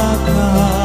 Maranatha